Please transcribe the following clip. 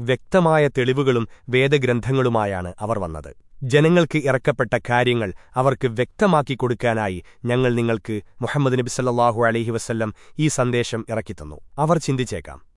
വ്യക്തമായ തെളിവുകളും വേദഗ്രന്ഥങ്ങളുമായാണ് അവർ വന്നത്. ജനങ്ങൾക്ക് ഇറക്കപ്പെട്ട കാര്യങ്ങൾ അവർക്ക് വ്യക്തമാക്കി കൊടുക്കാനായി ഞങ്ങൾ നിങ്ങൾക്ക് മുഹമ്മദ് നബി സല്ലാഹു അലഹി വസ്ല്ലം ഈ സന്ദേശം ഇറക്കിത്തന്നു. അവർ ചിന്തിച്ചേക്കാം